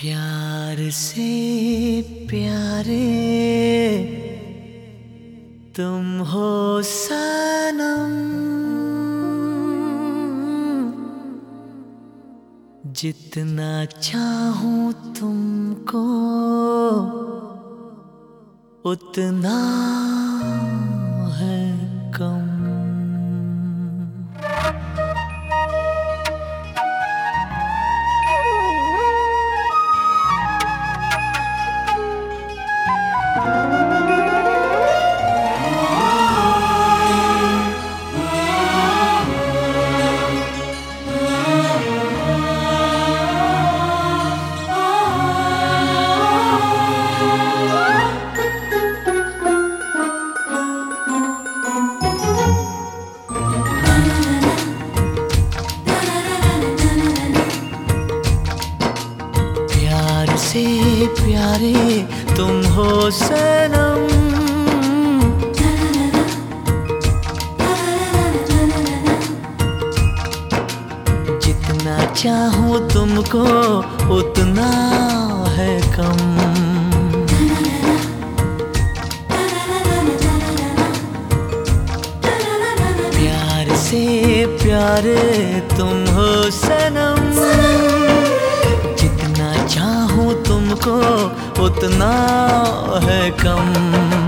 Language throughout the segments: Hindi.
प्यार से प्यारे तुम हो सनम। जितना चाहूँ तुमको उतना से प्यारे तुम हो सनम। जितना चाहूँ तुमको उतना है कम। प्यार से प्यारे तुम हो तुमको उतना है कम।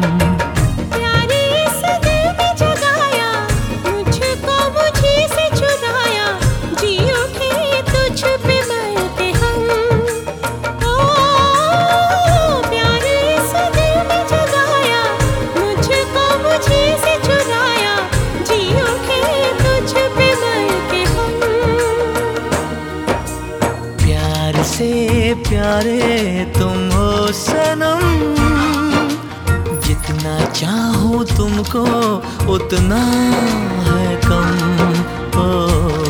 प्यारे तुम हो सनम। जितना चाहो तुमको उतना है कम। ओ,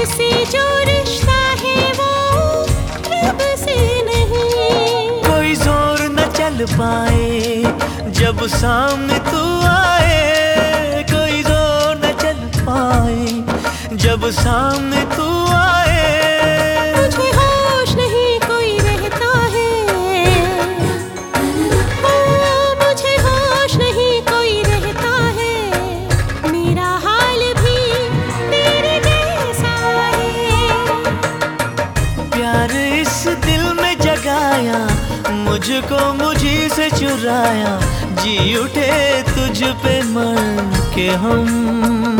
तुझसे जो रिश्ता है वो रब से नहीं। कोई ज़ोर न चल पाए, जब सामने तू आए, कोई ज़ोर न चल पाए, जब सामने मुझको मुझी से चुराया जी उठे तुझ पे मर के हम।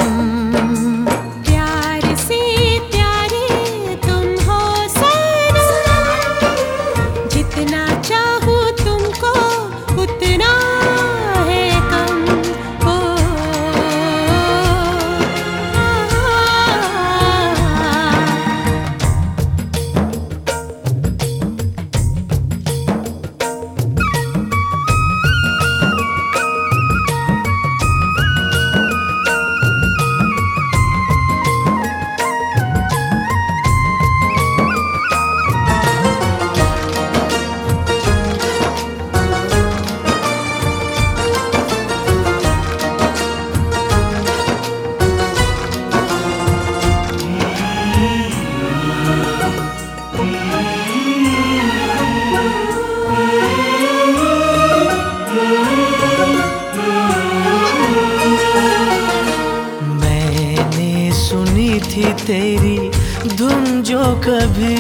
कभी।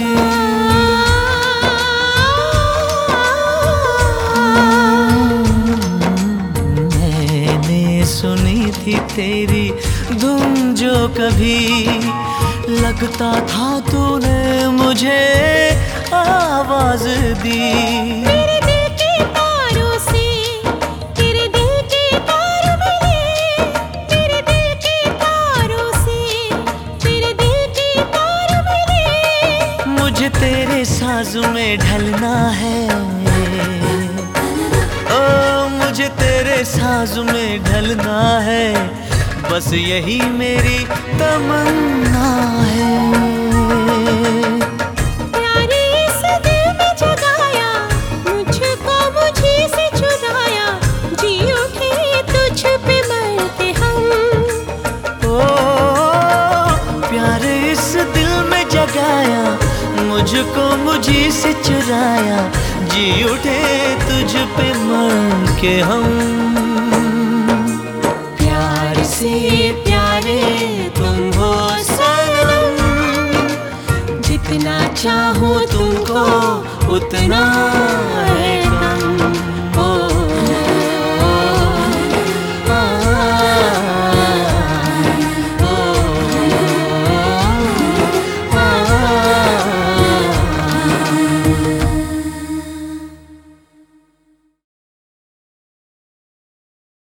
मैंने सुनी थी तेरी धुन जो कभी लगता था तूने मुझे आवाज़ दी। ढलना है। ओ मुझे तेरे साज में ढलना है। बस यही मेरी तमन्ना है। चुराया, जी उठे तुझ पे मर के हम। प्यार से प्यारे तुम हो सनम। जितना चाहो तुमको उतना है।